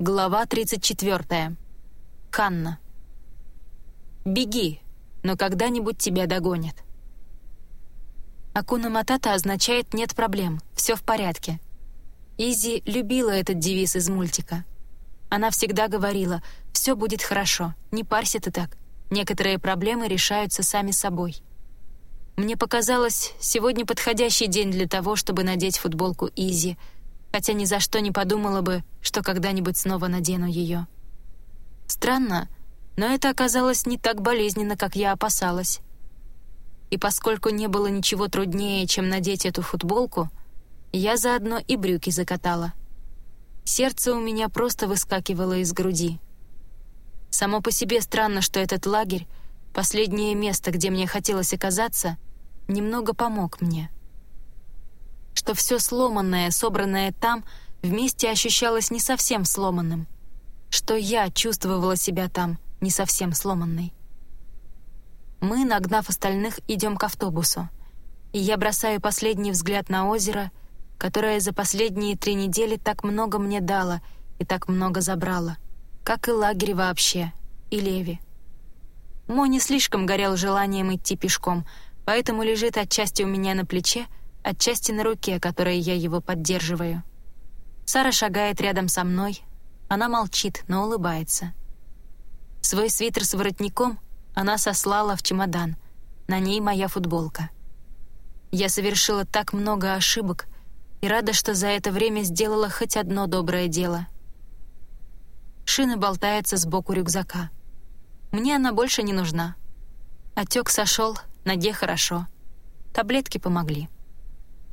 Глава 34. Ханна. «Беги, но когда-нибудь тебя догонят». Акуна Матата означает «нет проблем, все в порядке». Изи любила этот девиз из мультика. Она всегда говорила «все будет хорошо, не парься ты так, некоторые проблемы решаются сами собой». Мне показалось, сегодня подходящий день для того, чтобы надеть футболку Изи — хотя ни за что не подумала бы, что когда-нибудь снова надену ее. Странно, но это оказалось не так болезненно, как я опасалась. И поскольку не было ничего труднее, чем надеть эту футболку, я заодно и брюки закатала. Сердце у меня просто выскакивало из груди. Само по себе странно, что этот лагерь, последнее место, где мне хотелось оказаться, немного помог мне — что все сломанное, собранное там, вместе ощущалось не совсем сломанным, что я чувствовала себя там не совсем сломанной. Мы, нагнав остальных, идем к автобусу, и я бросаю последний взгляд на озеро, которое за последние три недели так много мне дало и так много забрало, как и лагерь вообще, и Леви. Мо не слишком горел желанием идти пешком, поэтому лежит отчасти у меня на плече, отчасти на руке, которой я его поддерживаю. Сара шагает рядом со мной. Она молчит, но улыбается. Свой свитер с воротником она сослала в чемодан. На ней моя футболка. Я совершила так много ошибок и рада, что за это время сделала хоть одно доброе дело. Шина болтается сбоку рюкзака. Мне она больше не нужна. Отек сошел, ноге хорошо. Таблетки помогли.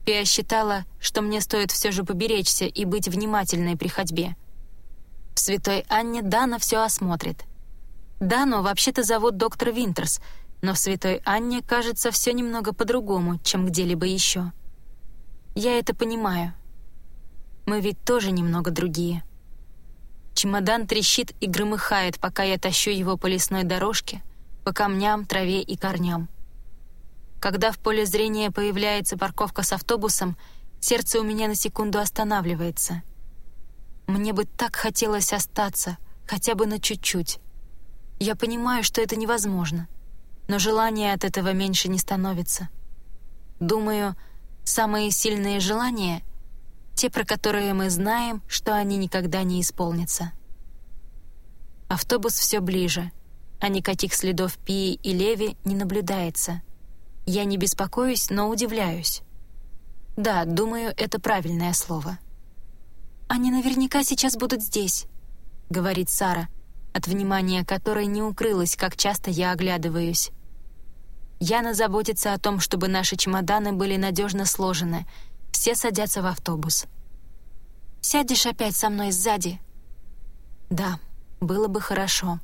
Пиа считала, что мне стоит все же поберечься и быть внимательной при ходьбе. В Святой Анне Дана все осмотрит. Дану вообще-то зовут доктор Винтерс, но в Святой Анне кажется все немного по-другому, чем где-либо еще. Я это понимаю. Мы ведь тоже немного другие. Чемодан трещит и громыхает, пока я тащу его по лесной дорожке, по камням, траве и корням. Когда в поле зрения появляется парковка с автобусом, сердце у меня на секунду останавливается. Мне бы так хотелось остаться, хотя бы на чуть-чуть. Я понимаю, что это невозможно, но желание от этого меньше не становится. Думаю, самые сильные желания — те, про которые мы знаем, что они никогда не исполнятся. Автобус все ближе, а никаких следов Пии и Леви не наблюдается — я не беспокоюсь, но удивляюсь. Да, думаю, это правильное слово. «Они наверняка сейчас будут здесь», — говорит Сара, от внимания которой не укрылась, как часто я оглядываюсь. Яна заботится о том, чтобы наши чемоданы были надежно сложены. Все садятся в автобус. «Сядешь опять со мной сзади?» «Да, было бы хорошо.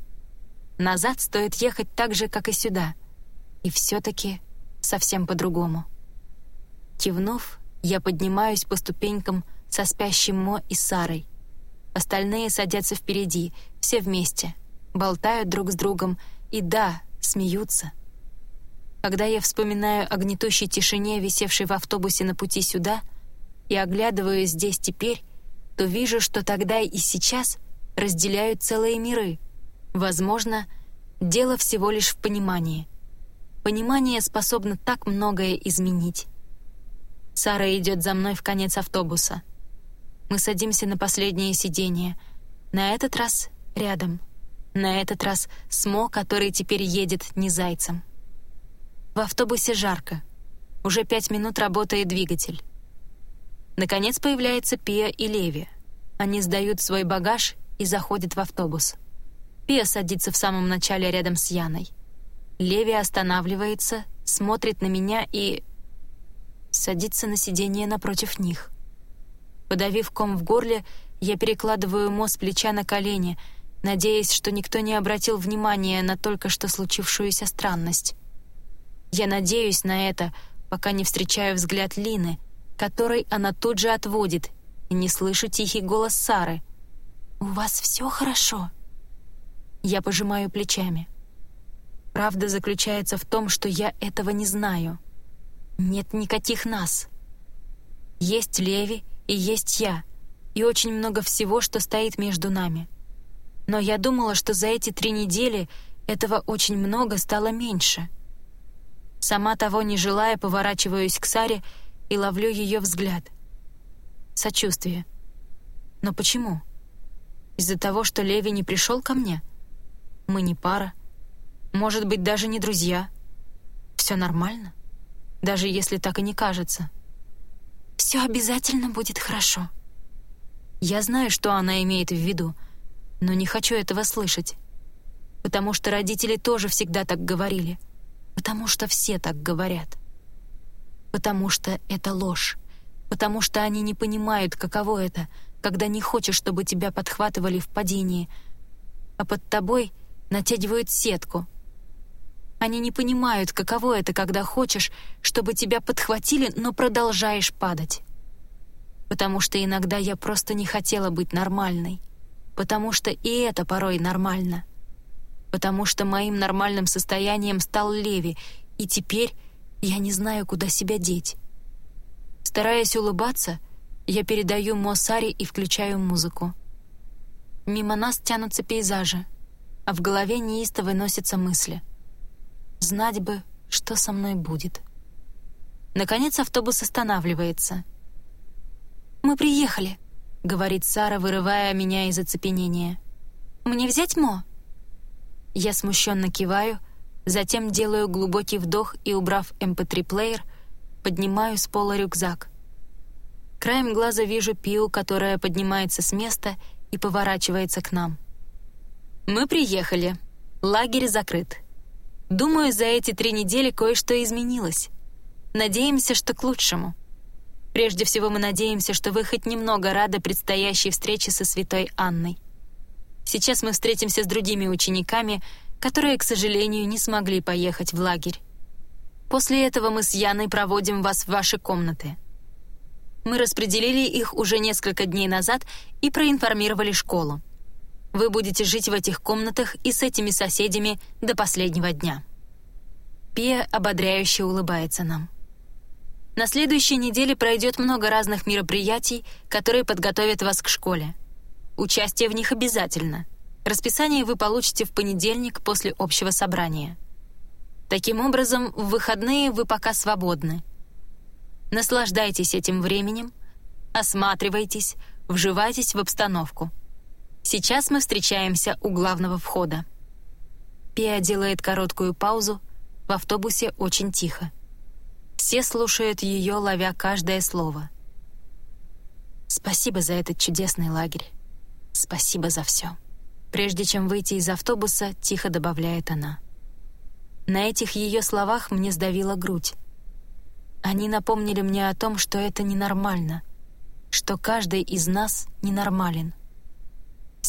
Назад стоит ехать так же, как и сюда. И все-таки совсем по-другому. Кивнув, я поднимаюсь по ступенькам со спящим Мо и Сарой. Остальные садятся впереди, все вместе, болтают друг с другом и, да, смеются. Когда я вспоминаю о гнетущей тишине, висевшей в автобусе на пути сюда, и оглядываю здесь теперь, то вижу, что тогда и сейчас разделяют целые миры. Возможно, дело всего лишь в понимании. Понимание способно так многое изменить. Сара идет за мной в конец автобуса. Мы садимся на последнее сиденье. На этот раз рядом. На этот раз с Мо, который теперь едет не зайцем. В автобусе жарко. Уже пять минут работает двигатель. Наконец появляется Пия и Леви. Они сдают свой багаж и заходят в автобус. Пия садится в самом начале рядом с Яной. Леви останавливается, смотрит на меня и... садится на сиденье напротив них. Подавив ком в горле, я перекладываю Мо с плеча на колени, надеясь, что никто не обратил внимания на только что случившуюся странность. Я надеюсь на это, пока не встречаю взгляд Лины, который она тут же отводит, и не слышу тихий голос Сары. «У вас все хорошо?» Я пожимаю плечами. Правда заключается в том, что я этого не знаю. Нет никаких нас. Есть Леви и есть я, и очень много всего, что стоит между нами. Но я думала, что за эти три недели этого очень много стало меньше. Сама того не желая, поворачиваюсь к Саре и ловлю ее взгляд. Сочувствие. Но почему? Из-за того, что Леви не пришел ко мне? Мы не пара. Может быть, даже не друзья. Все нормально? Даже если так и не кажется. Все обязательно будет хорошо. Я знаю, что она имеет в виду, но не хочу этого слышать. Потому что родители тоже всегда так говорили. Потому что все так говорят. Потому что это ложь. Потому что они не понимают, каково это, когда не хочешь, чтобы тебя подхватывали в падении, а под тобой натягивают сетку. Они не понимают, каково это, когда хочешь, чтобы тебя подхватили, но продолжаешь падать. Потому что иногда я просто не хотела быть нормальной. Потому что и это порой нормально. Потому что моим нормальным состоянием стал Леви, и теперь я не знаю, куда себя деть. Стараясь улыбаться, я передаю Мосари и включаю музыку. Мимо нас тянутся пейзажи, а в голове неистово носятся мысли. Знать бы, что со мной будет. Наконец автобус останавливается. «Мы приехали», — говорит Сара, вырывая меня из оцепенения. «Мне взять Мо?» Я смущенно киваю, затем делаю глубокий вдох и, убрав MP3-плеер, эм поднимаю с пола рюкзак. Краем глаза вижу Пиу, которая поднимается с места и поворачивается к нам. «Мы приехали. Лагерь закрыт. Думаю, за эти три недели кое-что изменилось. Надеемся, что к лучшему. Прежде всего мы надеемся, что вы хоть немного рады предстоящей встрече со святой Анной. Сейчас мы встретимся с другими учениками, которые, к сожалению, не смогли поехать в лагерь. После этого мы с Яной проводим вас в ваши комнаты. Мы распределили их уже несколько дней назад и проинформировали школу. Вы будете жить в этих комнатах и с этими соседями до последнего дня». Пия ободряюще улыбается нам. На следующей неделе пройдет много разных мероприятий, которые подготовят вас к школе. Участие в них обязательно. Расписание вы получите в понедельник после общего собрания. Таким образом, в выходные вы пока свободны — Наслаждайтесь этим временем, осматривайтесь, вживайтесь в обстановку. Сейчас мы встречаемся у главного входа. Пиа делает короткую паузу, в автобусе очень тихо. Все слушают ее, ловя каждое слово. Спасибо за этот чудесный лагерь. Спасибо за все. Прежде чем выйти из автобуса, тихо добавляет она. На этих ее словах мне сдавила грудь. Они напомнили мне о том, что это ненормально, что каждый из нас ненормален.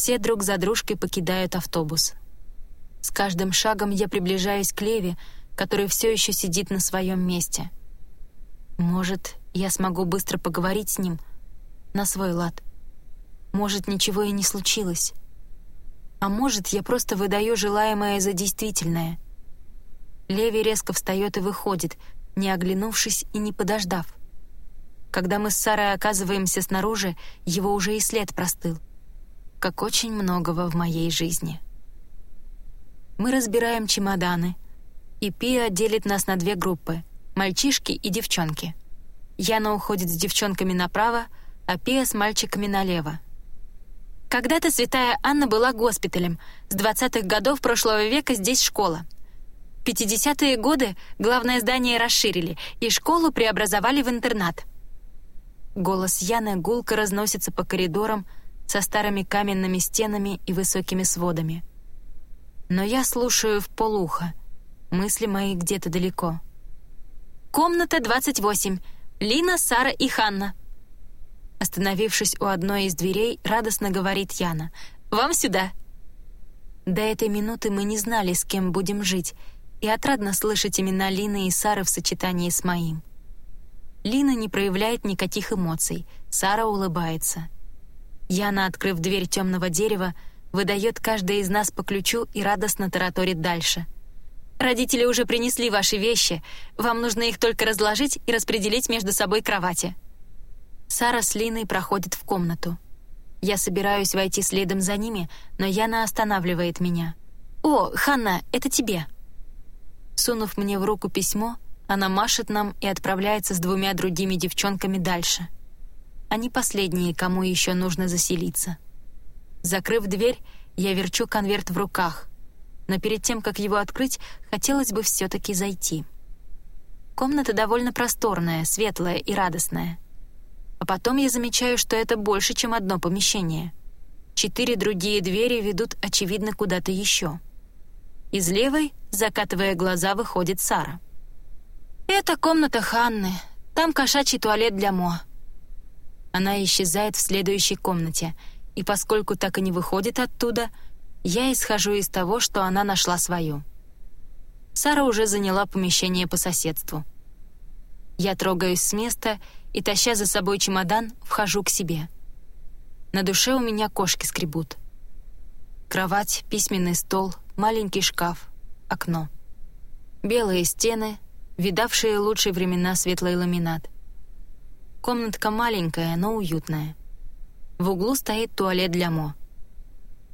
Все друг за дружкой покидают автобус. С каждым шагом я приближаюсь к Леве, который все еще сидит на своем месте. Может, я смогу быстро поговорить с ним на свой лад. Может, ничего и не случилось. А может, я просто выдаю желаемое за действительное. Леви резко встает и выходит — не оглянувшись и не подождав. Когда мы с Сарой оказываемся снаружи, его уже и след простыл. Как очень многого в моей жизни. Мы разбираем чемоданы, и Пиа делит нас на две группы — мальчишки и девчонки. Яна уходит с девчонками направо, а Пиа с мальчиками налево. Когда-то святая Анна была госпиталем. С 20-х годов прошлого века здесь школа — 50-е годы главное здание расширили, и школу преобразовали в интернат. Голос Яны гулко разносится по коридорам со старыми каменными стенами и высокими сводами. Но я слушаю в полухо, мысли мои где-то далеко. «Комната 28. Лина, Сара и Ханна». Остановившись у одной из дверей, радостно говорит Яна. «Вам сюда». До этой минуты мы не знали, с кем будем жить — и отрадно слышать имена Лины и Сары в сочетании с моим. Лина не проявляет никаких эмоций, Сара улыбается. Яна, открыв дверь темного дерева, выдает каждой из нас по ключу и радостно тараторит дальше. «Родители уже принесли ваши вещи, вам нужно их только разложить и распределить между собой кровати». Сара с Линой проходят в комнату. Я собираюсь войти следом за ними, но Яна останавливает меня. «О, Ханна, это тебе!» Сунув мне в руку письмо, она машет нам и отправляется с двумя другими девчонками дальше. Они последние, кому еще нужно заселиться. Закрыв дверь, я верчу конверт в руках, но перед тем, как его открыть, хотелось бы все-таки зайти. Комната довольно просторная, светлая и радостная. А потом я замечаю, что это больше, чем одно помещение. Четыре другие двери ведут, очевидно, куда-то еще. Из левой, закатывая глаза, выходит Сара. «Это комната Ханны. Там кошачий туалет для Мо». Она исчезает в следующей комнате, и поскольку так и не выходит оттуда, я исхожу из того, что она нашла свою. Сара уже заняла помещение по соседству. Я трогаюсь с места и, таща за собой чемодан, вхожу к себе. На душе у меня кошки скребут. Кровать, письменный стол, маленький шкаф, окно. Белые стены, видавшие лучшие времена светлый ламинат. Комнатка маленькая, но уютная. В углу стоит туалет для Мо.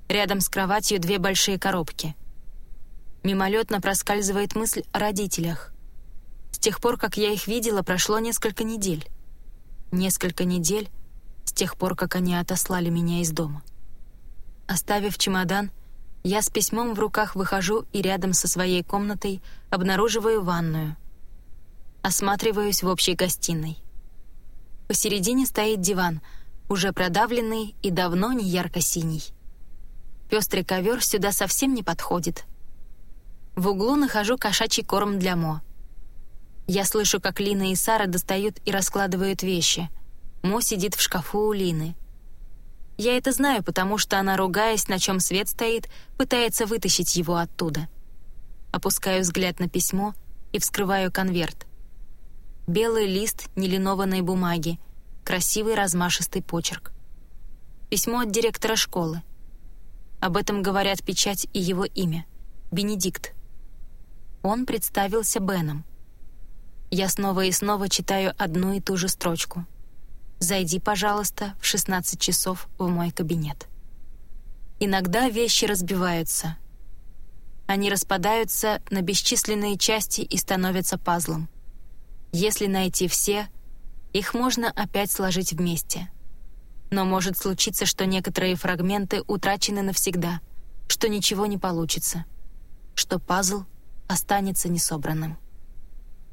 Рядом с кроватью две большие коробки. Мимолетно проскальзывает мысль о родителях. С тех пор, как я их видела, прошло несколько недель. Несколько недель с тех пор, как они отослали меня из дома. Оставив чемодан, я с письмом в руках выхожу и рядом со своей комнатой обнаруживаю ванную. Осматриваюсь в общей гостиной. Посередине стоит диван, уже продавленный и давно не ярко-синий. Пестрый ковер сюда совсем не подходит. В углу нахожу кошачий корм для Мо. Я слышу, как Лина и Сара достают и раскладывают вещи. Мо сидит в шкафу у Лины. Я это знаю, потому что она, ругаясь, на чем свет стоит, пытается вытащить его оттуда. Опускаю взгляд на письмо и вскрываю конверт. Белый лист нелинованной бумаги, красивый размашистый почерк. Письмо от директора школы. Об этом говорят печать и его имя — Бенедикт. Он представился Беном. Я снова и снова читаю одну и ту же строчку. «Зайди, пожалуйста, в 16 часов в мой кабинет». Иногда вещи разбиваются. Они распадаются на бесчисленные части и становятся пазлом. Если найти все, их можно опять сложить вместе. Но может случиться, что некоторые фрагменты утрачены навсегда, что ничего не получится, что пазл останется несобранным.